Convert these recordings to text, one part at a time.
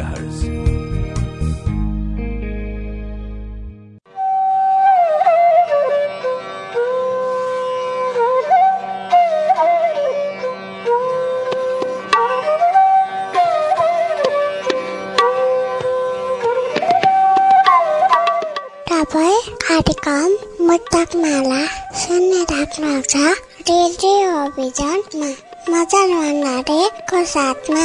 91.6 megahertz तपाईँ कार्यक्रम मुक्तक माला सुन्ने राख्नुहुन्छ रेडियो अभिजनमा मदन भण्डारीको साथमा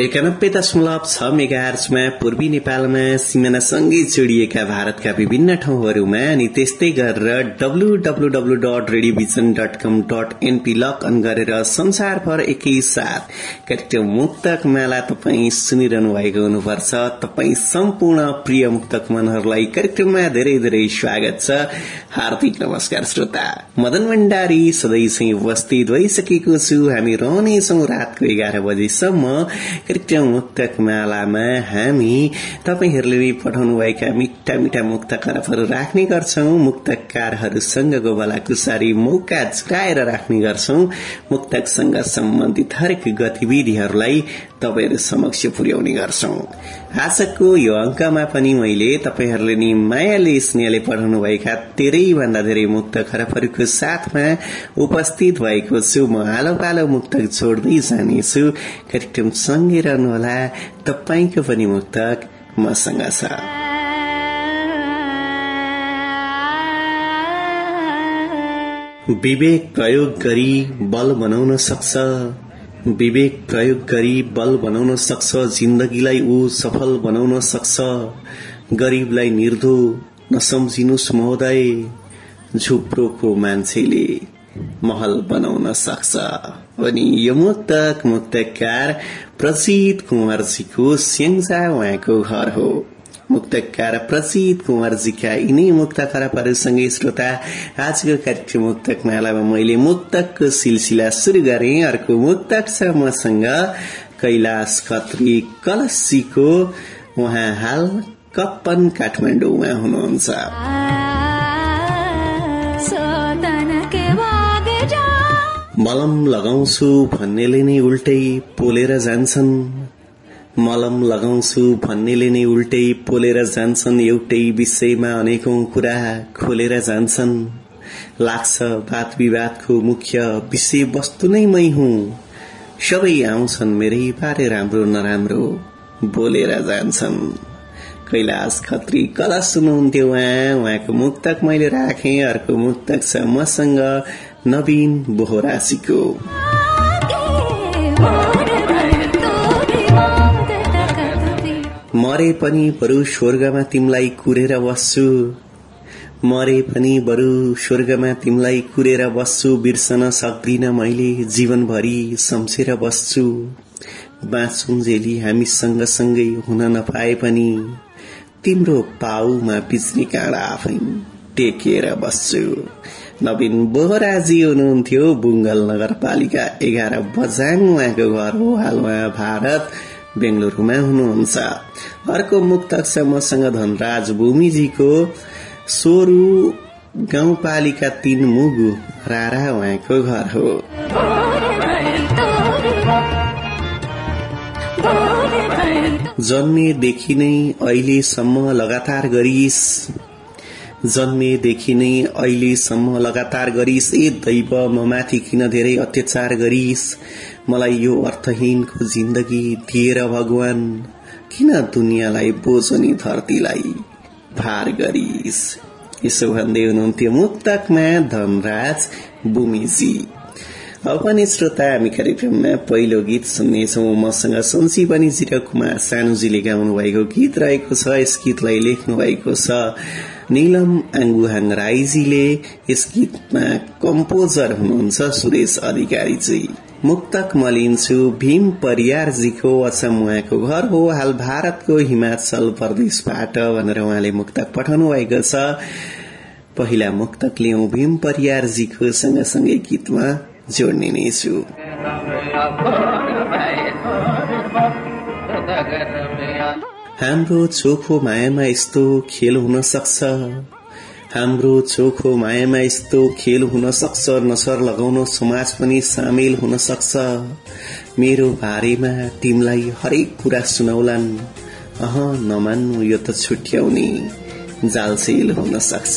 एकानब्बे दशमलव छ मेगार्चमा पूर्वी नेपालमा सिमानासँगै जोडिएका भारतका विभिन्न ठाउँहरूमा अनि त्यस्तै गरेर W W W dot radio vision dot com dot NP log on गरेर संसारभर एकैसाथ कार्यक्रम मुक्तक माला तपाईँ सुनिरहनु भएको हुनुपर्छ। तपाईँ सम्पूर्ण प्रिय मुक्तक मनहरूलाई कार्यक्रममा धेरै धेरै स्वागत छ। हार्दिक नमस्कार श्रोता। मदन भण्डारी सधैँ उपस्थित भइसकेको छु। हामी रहनेछौ रातको एघार बजेसम्म। कार्यक्रम मुक्तक मालामा हामी तपाईँहरूले पठाउनुभएका मिठा मिठा मुक्त खरबहरू राख्ने गर्छौ। मुक्तकारहरूसँगको भलाकुसारी मौका जुटाएर राख्ने गर्छौ। मुक्तकसँग सम्बन्धित हरेक गतिविधिहरूलाई तपाईँहरू समक्ष पुर्याउने गर्छौ। आजको यो अंकमा पनि मैले तपाईँहरूले नि मायाले स्नेहले पठाउनुभएका धेरै भन्दा धेरै मुक्त खरबहरूको साथमा उपस्थित भएको छु म आलो पालो मुक्तक जोड्दै जानेछु कार्यक्रम सँगै रहनुहोला तपाईँको पनि मुक्तक मसँग छ विवेक प्रयोग गरी बल बनाउन सक्छ विवेक प्रयोग गरी बल बनाउन सक्छ जिन्दगीलाई ऊ सफल बनाउन सक्छ। गरीबलाई निर्धो नसम्झिनुहोस् महोदय झुप्रोको मान्छेले महल बनाउन सक्छ। अनि यो मुक्तक मुक्तकार प्रसिद्ध कुमारजीको स्याङ्जा उहाँको घर हो। मुक्तकार प्रसिद्ध कुमारजीका यिनै मुक्त खराबहरूसँगै श्रोता आजको कार्यक्रम मुक्तक मालामा मैले मुक्तकको सिलसिला शुरू गरे अर्को मुक्तक छ मसँग कैलाश खत्री कलसीको उहाँ हाल कप्पन काठमाडौँमा हुनुहुन्छ मलम लगाउँछु भन्नेले नै उल्टै पोलेर जान्छन् मलम लगाउँछु भन्नेले नै उल्टै पोलेर जान्छन् एउटै विषयमा अनेकौं कुरा खोलेर जान्छन्। लाग्छ वाद विवादको मुख्य विषय वस्तु नै मै हुँ। सबै आउँछन् मेरै बारे राम्रो नराम्रो बोलेर जान्छन्। कैलाश खत्री कला सुन्नुहुन्थ्यो उहाँ। उहाँको मुक्तक मैले राखेँ अर्को मुक्तक छ मसँग नवीन बोहरासीको। मरे पनि बरु स्वर्गमा तिमलाई कुरेर बस्छु। मरे पनि बरु स्वर्गमा तिमलाई कुरेर बस्छु बिर्सन सक्दिन मैले जीवनभरि सम्झेर बस्छु। बाँचुन्जेली हामी सँगसँगै हुन नपाए पनि तिम्रो पाउमा बिच्ने काँडा आफै टेकेर बस्छु। नवीन बोहराजी हुनुहुन्थ्यो बुङ्गल नगरपालिका एघार बजाङ उहाँको घर हो हाल उहाँ भारत। बेंगलुरूमा हुनुहुन्छ। अर्को मुक्तक मसँग धनराज भूमिजीको सोरु गाउँपालिका तीन मुगु रारा उहाँको घर हो। जन्मेदेखि नै अहिलेसम्म लगातार गरिस। जन्मेदेखि नै अहिलेसम्म लगातार गरिस। ए दैव म माथि किन धेरै अत्याचार गरिस? मलाई यो अर्थहीनको जिन्दगी दिएर भगवान किन दुनियाँलाई बोझनी धरतीलाई भार गरिस? यसो भन्दै हुनुहुन्थ्यो मुक्तकमा धनराज बुमिजी अब पनि श्रोता हामी कार्यक्रममा पहिलो गीत सुन्नेछौ। मसँग सञ्जीवनीजी र कुमार सानुजीले गाउनु भएको गीत रहेको छ। यस गीतलाई लेख्नु भएको छ निलम आङ्गुहाङ राईजीले। यस गीतमा कम्पोजर हुनुहुन्छ सुरेश अधिकारीजी। मुक्तक मलिन्छु भीम परियारजीको असम उहाँको घर हो हाल भारतको हिमाचल प्रदेशबाट भनेर उहाँले मुक्तक पठाउनु भएको छ। पहिला मुक्तक लियौं भीम परियारजीको सँगसँगै गीतमा जोड्ने नै छु। हाम्रो चोखो मायामा यस्तो खेल हुन सक्छ। हाम्रो चोखो मायामा यस्तो खेल हुन सक्छ नसर लगाउन समाज पनि सामेल हुन सक्छ। मेरो बारेमा तिमीलाई हरेक कुरा सुनाउलान्। अह नमान्नु यो त छुट्याउने जालसेल हुन सक्छ।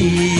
You.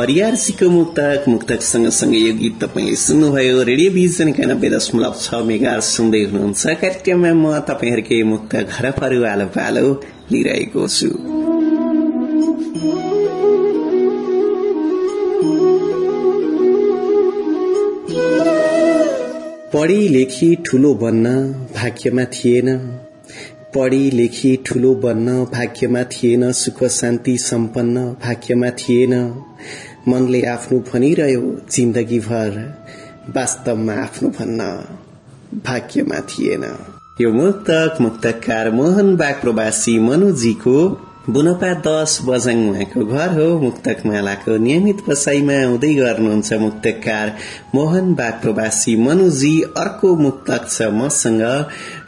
परियारसीको मुक्तक मुक्तक सँगसँगै यो गीत तपाईँले सुन्नुभयो रेडियो भिजन एकानब्बे दशमलव छ मेगा सुन्दै हुनुहुन्छ कार्यक्रममा म तपाईँहरूकै मुक्त घर परुवालो पालो लिइरहेको छु पढी लेखी ठूलो बन्न भाग्यमा थिएन पढी लेखी ठूलो बन्न भाग्यमा थिएन सुख शान्ति सम्पन्न भाग्यमा थिएन मनले आफ्नो भनिरह्यो जिन्दगीभर वास्तवमा आफ्नो भन्न भाग्यमा थिएन। यो मुक्तक मुक्तकार मोहन बाग प्रवासी मनुजीको बुनपा दश बजाङ उहाँको घर हो। मुक्तक मालाको नियमित बसाईमा हुँदै गर्नुहुन्छ मुक्तकार मोहन बाग प्रवासी मनुजी। अर्को मुक्तक छ मसँग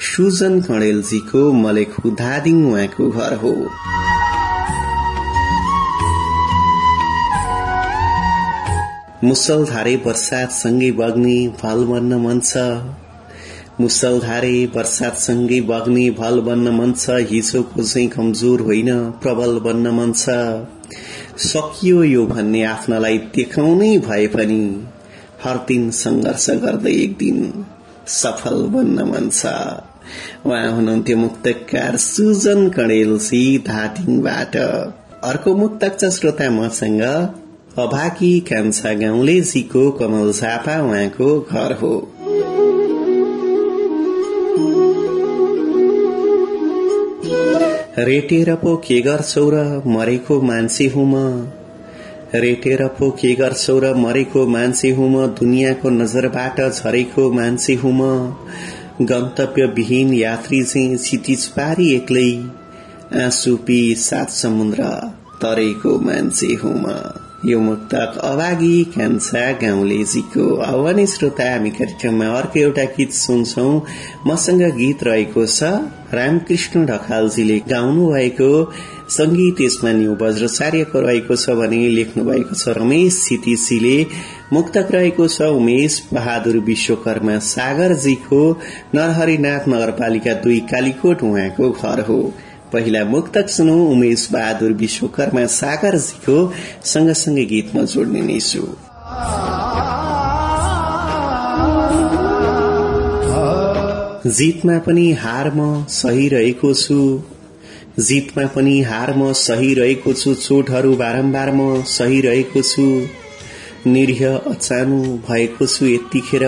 सुजन कणेलजीको मलेखु धादिङ उहाँको घर हो। मुसलधारे सँगै बग्ने भल बन्न मन छ। मुसलधारे सँगै बग्ने भल बन्न मन छ। हिजोको चाहिँ कमजोर होइन प्रबल बन्न मन छ। सकियो यो भन्ने आफ्नालाई देखाउनै भए पनि हर दिन संघर्ष गर्दै एक दिन सफल बन्न मन छ। उहाँ हुनुहुन्थ्यो मुक्तकार सुजन कणेलसी धाटिङबाट अर्को मुक्तक छ श्रोता मसँग। अभाकी कान्छा गाउँलेजीको कमल झापा उहाँको घर हो रेटेर पो के गर्छौ र मरेको मान्छे हुँ म रेटेर पो के गर्छौ र मरेको मान्छे हुँ म दुनियाँको नजरबाट झरेको मान्छे हुँ म गन्तव्यविहीन यात्री चाहिँ क्षितिज पारी एक्लै आँसु पी सात समुद्र तरेको मान्छे हुँ म यो मुक्तक अभागी कान्छा गाउँलेजीको आह्वानी श्रोता हामी कार्यक्रममा अर्को एउटा गीत सुन्छौ मसँग गीत रहेको छ रामकृष्ण ढकालजीले गाउनु भएको संगीत यसमा न्यू वज्रचार्यको रहेको छ भने लेख्नु भएको छ रमेश सितिसीले मुक्तक रहेको छ उमेश बहादुर विश्वकर्मा सागरजीको नरहरिनाथ नगरपालिका दुई कालीकोट उहाँको घर हो पहिला मुक्तक सुनौ उमेश बहादुर विश्वकर्मा सागरजीको सँगसँगै गीतमा जोड्ने नै छु। जितमा पनि हार म सही रहेको छु जितमा पनि हार म सही रहेको छु चोटहरू बारम्बार म सही रहेको छु निरीह अचानु भएको छु यतिखेर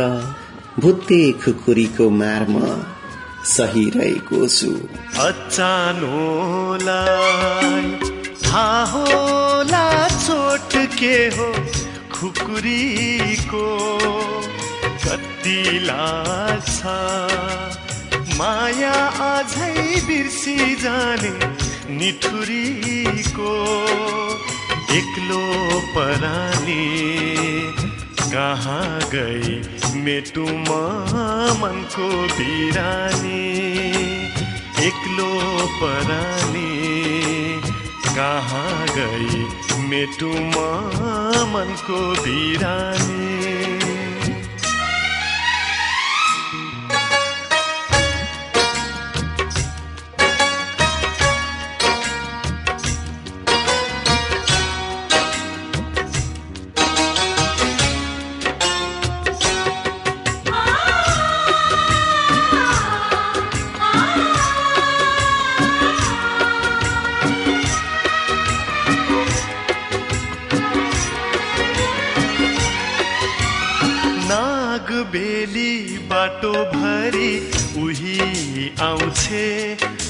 भुत्ते खुकुरीको मारमा। सही रहेको छु के हो खुकुरीको। कति लाग्छ माया अझै बिर्सी जाने निठुरीको। एक्लो परानी कहाँ गई? मेटुमा मनको बिरानी एक्लो परानी। कहाँ गई? मेटुमा मनको बिरानी।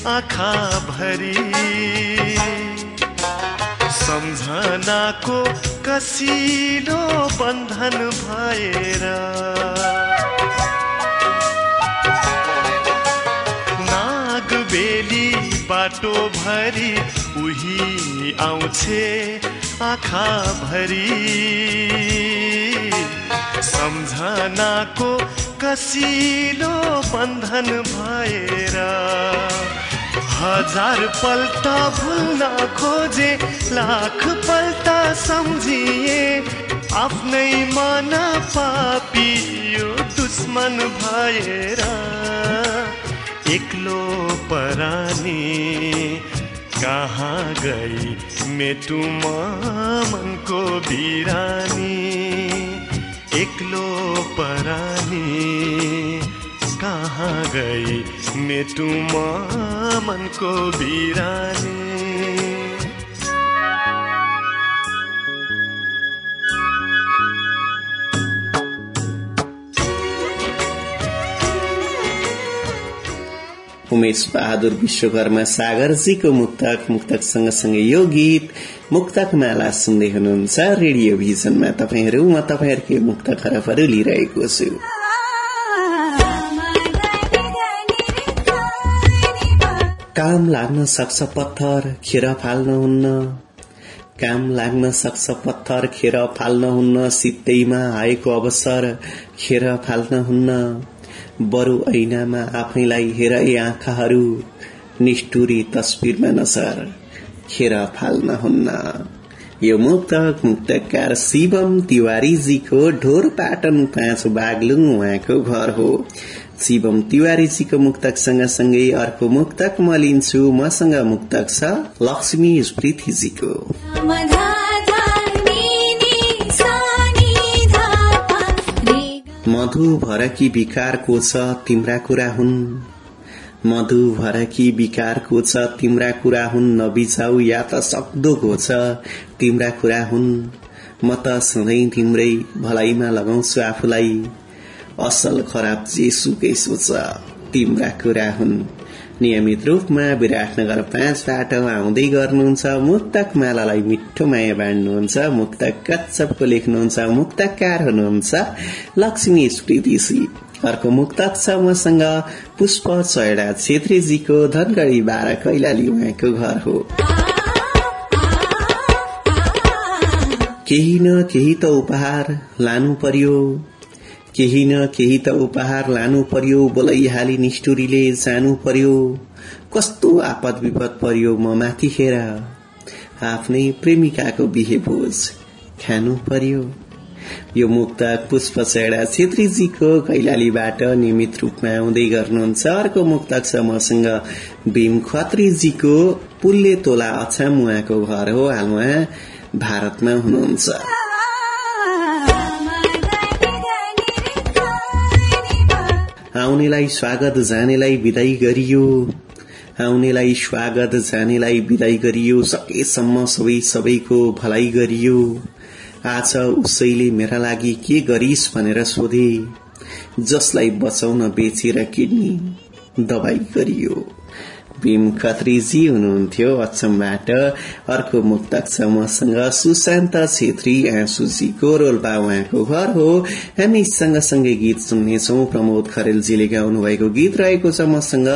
आँखा भरी सम्झनाको कसिलो बन्धन भएर नाग बेली बाटो भरी उही आउँछे आँखा भरी सम्झनाको कसिलो बन्धन भएर हजार पल्ट भुल्न खोजे लाख पल्ट सम्झिए आफ्नै मन पापियो दुश्मन भएर एक्लो परानी कहाँ गई मेटुमा मनको बिरानी? एक्लो परानी कहाँ गई मेटुमा मनको बिरानी उमेश बहादुर विश्वकर्मा सागरजीको मुक्तक मुक्तक सँगसँगै यो गीत मुक्तक माला सुन्दै हुनुहुन्छ रेडियो भिजनमा। तपाईँहरू म तपाईँहरूकै मुक्त खराबहरू लिइरहेको छु। काम लाग्न सक्छ पत्थर खेर फाल्नुहुन्न काम लाग्न सक्छ पत्थर खेर फाल्नुहुन्न सित्तैमा आएको अवसर खेर फाल्नुहुन्न बरु ऐनामा आफैलाई हेर आँखाहरू निष्ठुरी तस्विरमा नसर खेर फाल्नुहुन्न यो मुक्तक मुक्तकार शिवम तिवारीजीको ढोर पाटन पाँच बागलुङ उहाँको घर हो। शिवम तिवारीजीको मुक्तक सँगसँगै अर्को मुक्तक म लिन्छु मसँग मुक्तक छ लक्ष्मी स्मृतिजीको मधु भरकी विकारको छ तिम्रा कुरा हुन्? मधु भरकी विकारको छ तिम्रा कुरा हुन्? नबिजाउ या त सक्दोको छ तिम्रा कुरा हुन्? म त सधैँ तिम्रै भलाइमा लगाउँछु आफूलाई। असल खराब जेसुकै सोच तिम्रा कुरा हुन् नियमित रूपमा विराटनगर पाँचबाट आउँदै गर्नुहुन्छ मुक्तक मालालाई मिठो माया बाँड्नुहुन्छ मुक्तक कच्छपको लेख्नुहुन्छ मुक्तकार हुनुहुन्छ लक्ष्मी स्मृतिसी अर्को मुक्तक छ मसँग पुष्प चयडा छेत्रीजीको धनगढ़ी बाह्र कैलाली उहाँको घर हो केही न केही त उपहार लानु पर्यो केही न केही त उपहार लानु पर्यो बोलाइहाली निष्ठुरीले जानु पर्यो। कस्तो आपद विपद पर्यो म माथि खेर आफ्नै प्रेमिकाको बिहे भोज खानु पर्यो। यो मुक्तक पुष्प चेडा छेत्रीजीको कैलालीबाट नियमित रूपमा आउँदै गर्नुहुन्छ। अर्को मुक्तक छ मसँग भीम खत्रीजीको पुल्ले तोला अछाम उहाँको घर हो। हाल उहाँ भारतमा हुनुहुन्छ। आउनेलाई स्वागत जानेलाई विदाई गरियो। आउनेलाई स्वागत जानेलाई विदाई गरियो। सकेसम्म सबै सबैको भलाइ गरियो। आज उसैले मेरा लागि के गरिस् भनेर सोधे। जसलाई बचाउन बेचेर किड्नी दबाई गरियो। भीम खत्रीजी हुनुहुन्थ्यो अचमबाट अर्को मुक्तक छ मसँग सुशान्त छेत्री आँसुजीको रोल्पा उहाँको घर हो। हामी सँगसँगै गीत सुन्नेछौ। प्रमोद खरेलजीले गाउनु भएको गीत रहेको छ मसँग।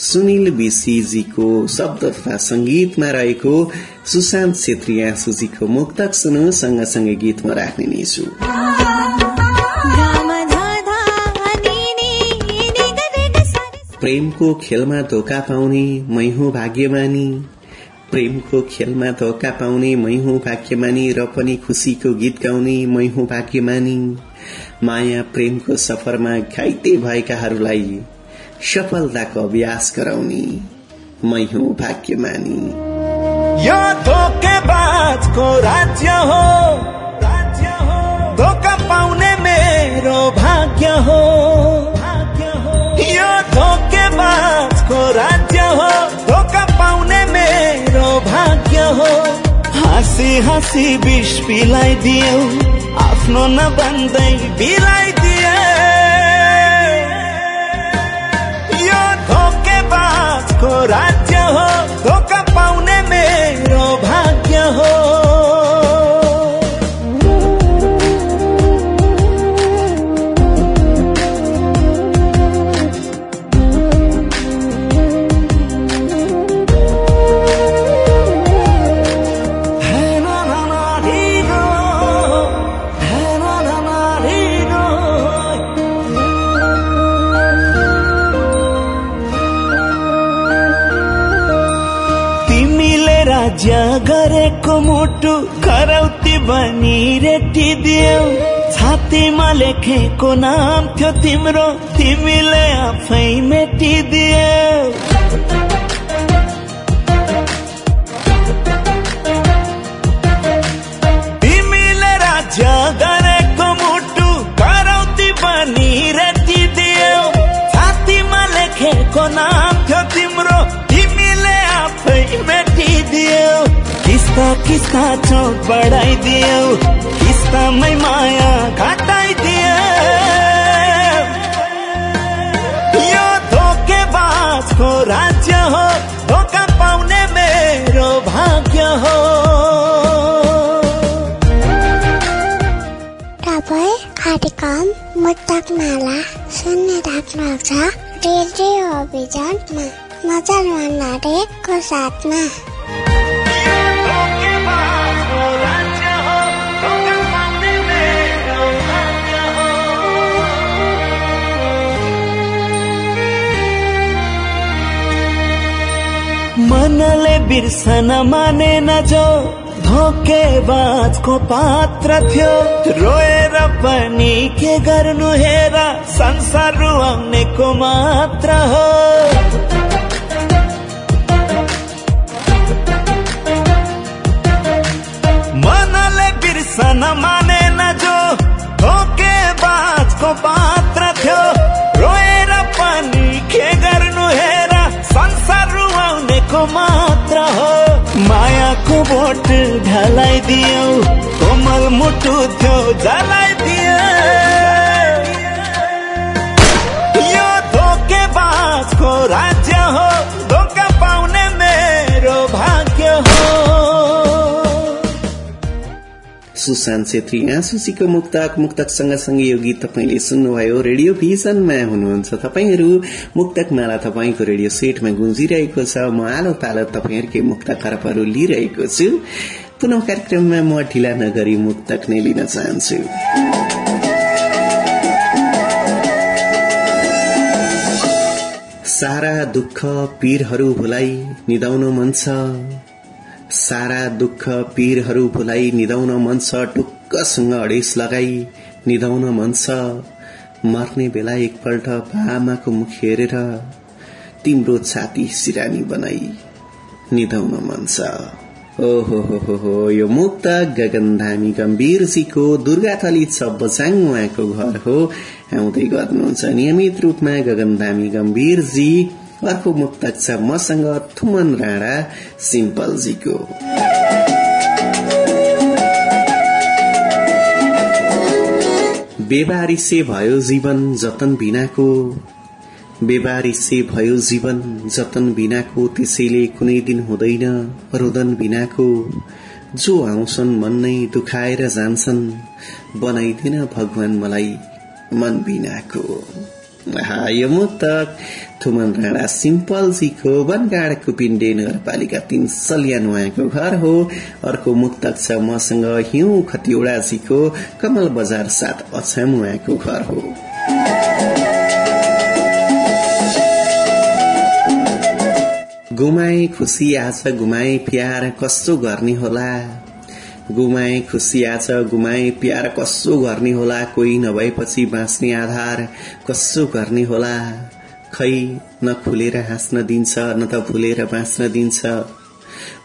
सुनिल विशीजीको शब्द तथा संगीतमा रहेको सुशान्त छेत्री आँसुजीको मुक्तक सुनु सँगसँगै गीतमा राख्ने नै छु। प्रेमको खेलमा धोका पाउने मै हुँ भाग्यमानी। प्रेमको खेलमा धोका पाउने मै हुँ भाग्यमानी र पनि खुसीको गीत गाउने मै हुँ भाग्यमानी। माया प्रेमको सफरमा घाइते भएकाहरूलाई सफलताको अभ्यास गराउने मै हुँ भाग्यमानी। यो धोकेबाजको राज्य हो। राज्य हो धोका पाउने मेरो भाग्य हो। यो धोकेबाजको राज्य हो धोका पाउने मेरो भाग्य हो। हाँसी हाँसी विष पिलाइदियो, आफ्नो नभन्दै बिलाइदिए यो धोकेबाजको राज्य हो धोका पाउने मेरो भाग्य हो। गरेको मुटु खरौती बनी रेटिदियौ। छातीमा लेखेको नाम थियो तिम्रो तिमीले आफै मेटिदियौ। किस्ता चौक बढाइदियो? किस्तामै माया घटाइदियो? यो धोके धोकेबाजको राज्य हो धोका पाउने मेरो भाग्य हो। कार्यक्रम मुटक माला सुन्ने राख्नुहुन्छ। रेडियो अभिजनमा मजा भन्नारेको साथमा? मनले बिर्सन मानेन जो धोकेबाजको पात्र थियो। रोएर पनि के गर्नु हेर संसार रुवाउनेको मात्र हो। मनले बिर्सन मानेन जो धोकेबाजको पात्र मायाको बोट ढलाइदियो। कोमल मुटु थियो जलाइदियो यो धोकेबाजको राज्य हो। सुशान्त छेत्री आँसुसीको मुक्तक मुक्तक सँगसँगै यो गीत तपाईँले सुन्नुभयो रेडियो भिजनमा हुनुहुन्छ तपाईँहरू मुक्तक माला तपाईँको रेडियो सेटमा गुन्जिरहेको छ म आलो पालो तपाईँहरूकै मुक्त खरबहरू लिइरहेको छु पुनः कार्यक्रममा म ढिला नगरी मुक्तक नै लिन चाहन्छु सारा दुःख पीरहरू भुलाई निदाउन मन छ सारा दुःख पीरहरू भुलाई निदाउन मन छ टुक्कसँग अडेस लगाई निदाउन मन छ। मर्ने बेला एकपल्ट आमाको मुख हेरेर तिम्रो छाती सिरानी बनाई निदाउन मन छ। ओहो हो हो हो यो मुक्त गगन धामी गम्भीरजीको दुर्गाथली छ बचाङ उहाँको घर हो। आउँदै गर्नुहुन्छ नियमित रूपमा गगन धामी गम्भीरजी। अर्को मुक्तक छ मसँग थुमन राणा सिम्पलजीको। बेबारिसे भयो जीवन जतन बिनाको बेबारिसे भयो जीवन जतन बिनाको त्यसैले कुनै दिन हुँदैन रोदन बिनाको। जो आउँछन् मन नै दुखाएर जान्छन् बनाइदिन भगवान मलाई मन बिनाको। यो मुक्तक थुमन राणा सिम्पलजीको बनगाडको पिण्डे नगरपालिका तीन सल्यान उहाँको घर हो अर्को मुक्तक छ मसँग हिउँ खतिवड़ाजीको कमल बजार साथ अछाम उहाँको घर हो गुमाए खुसी आज गुमाए प्यार कस्तो गर्ने होला गुमाए खुसी आज गुमाए प्यार कसो गर्ने होला कोही नभएपछि बाँच्ने आधार कसो गर्ने होला खै न खुलेर हाँस्न दिन्छ न त भुलेर बाँच्न दिन्छ।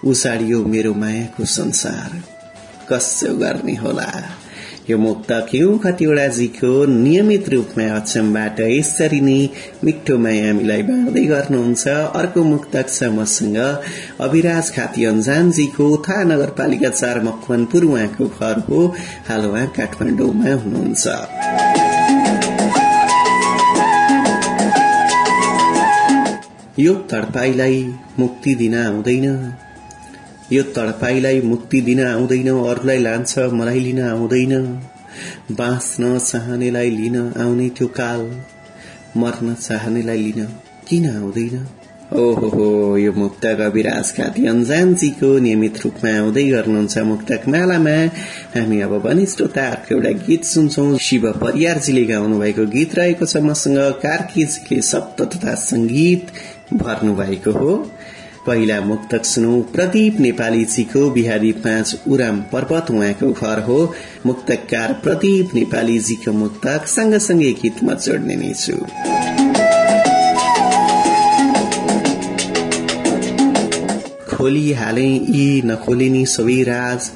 उसाडियो मेरो मायाको संसार। कसो गर्ने होला? यो मुक्तक हिउँ खतिवड़ाजीको नियमित रूपमा अचमबाट यसरी नै मिठो माया हामीलाई बाँड्दै गर्नुहुन्छ। अर्को मुक्तक छ मसँग अभिराज खाती अन्जानजीको था नगरपालिका चार मकवानपुर उहाँको घर हो। हाल उहाँ काठमाडौँमा हुनुहुन्छ। यो तडपाईलाई मुक्ति दिन आउँदैन। यो तडपाईलाई मुक्ति दिन आउँदैन अरूलाई लान्छ मलाई लिन आउँदैन। बाँच्न चाहनेलाई लिन आउने त्यो काल मर्न चाहनेलाई लिन किन आउँदैन? ओहो हो यो मुक्तक अविराज खाती अन्जानजीको नियमित रूपमा आउँदै गर्नुहुन्छ मुक्तक मालामा। हामी अब पनि श्रोताहरूको एउटा गीत सुन्छौं। शिव परियारजीले गाउनु भएको गीत रहेको छ मसँग। कार्कीजीले शब्द तथा संगीत भर्नु भएको हो। पहिला मुक्तक सुनौ। प्रदीप नेपालीजीको बिहारी पाँच उराम पर्वत उहाँको घर हो। मुक्तकार प्रदीप नेपालीजीको मुक्तक। सँगसँगै गीतमा जोड्ने नै छु। खोली हाले यी नखोलिनी सबै राज।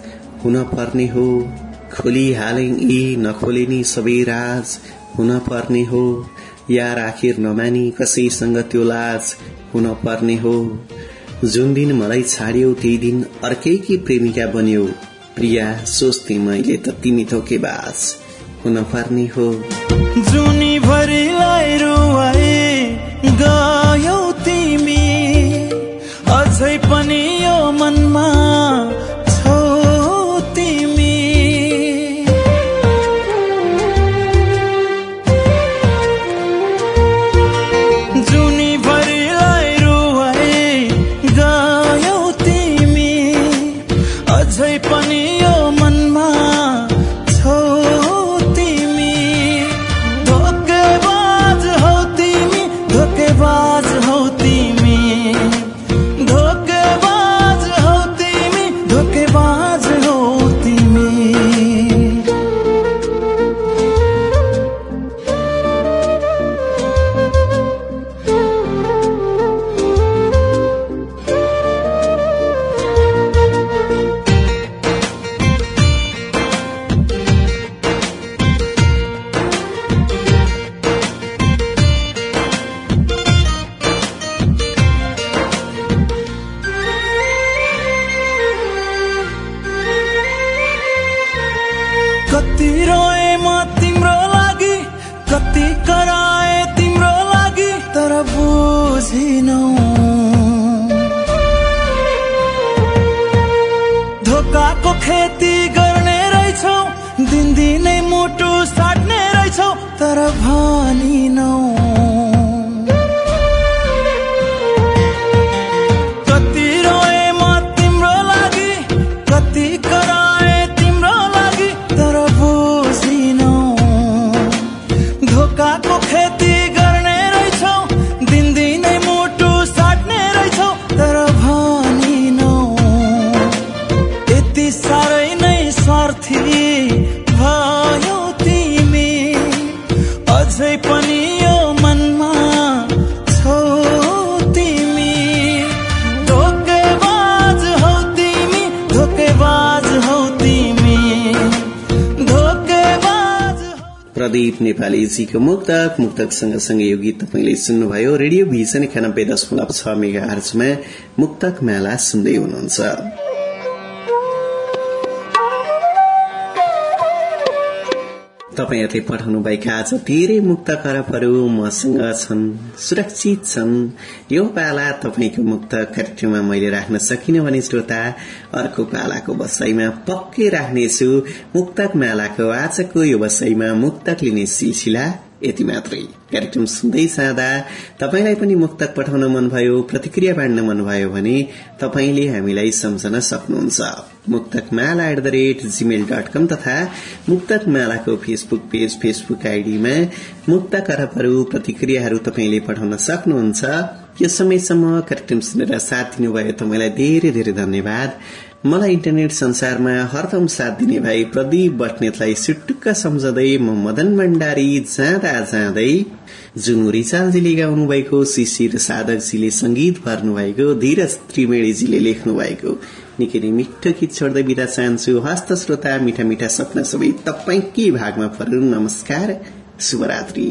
हुन पर्ने हो। खोली हाले यी नखोलिनी सबै राज। हुन पर्ने हो। यार आखिर नमानी कसैसँग त्यो लाज हुन पर्ने हो। जुन दिन मलाई छाड्यौ त्यही दिन अर्कैकी प्रेमिका बन्यौ। प्रिया सोच्थे मैले त तिमी थोके बास हुन पर्ने हो। जुनी प्रदीप नेपालीजीको मुक्तक मुक्तक सँगसँगै यो गीत तपाईँले सुन्नुभयो। रेडियो भिजन एकानब्बे दशमलव छ मेगा हर्चमा मुक्तक मेला सुन्दै हुनुहुन्छ। तपाईँहरूले पठाउनुभएका आज धेरै मुक्त खरबहरू मसँग छन् सुरक्षित छन्। यो पाला तपाईँको मुक्त कार्यक्रममा मैले राख्न सकिनँ भने श्रोता अर्को पालाको बसाईमा पक्कै राख्नेछु। मुक्तक मेलाको आजको यो बसाईमा मुक्तक लिने सिलसिला यति मात्रै। कार्यक्रम सुन्दै जाँदा तपाईँलाई पनि मुक्तक पठाउन मन भयो प्रतिक्रिया बाँड्न मन भयो भने तपाईँले हामीलाई सम्झन सक्नुहुन्छ। Muktak Mala at the rate Gmail dot com तथा मुक्तक मालाको फेसबुक पेज फेसबुक आइडीमा मुक्त करपहरू प्रतिक्रियाहरू तपाईँले पठाउन सक्नुहुन्छ। यो समयसम्म कार्यक्रम सुनेर साथ दिनुभयो तपाईँलाई धेरै धेरै धन्यवाद। मलाई इन्टरनेट संसारमा हरदम साथ दिने भाइ प्रदीप बस्नेतलाई सुटुक्क सम्झँदै म मदन भण्डारी जाँदा जाँदै जुन रिचालजीले गाउनु भएको शिशिर साधकजीले संगीत भर्नु भएको धीरज त्रिवेणीजीले लेख्नु भएको निकै नै मिठो गीत छोड्दै बिदा चाहन्छु। हस्त श्रोता मिठा मिठा सपना सबै तपाईँकै भागमा परुन् नमस्कार शुभरात्री।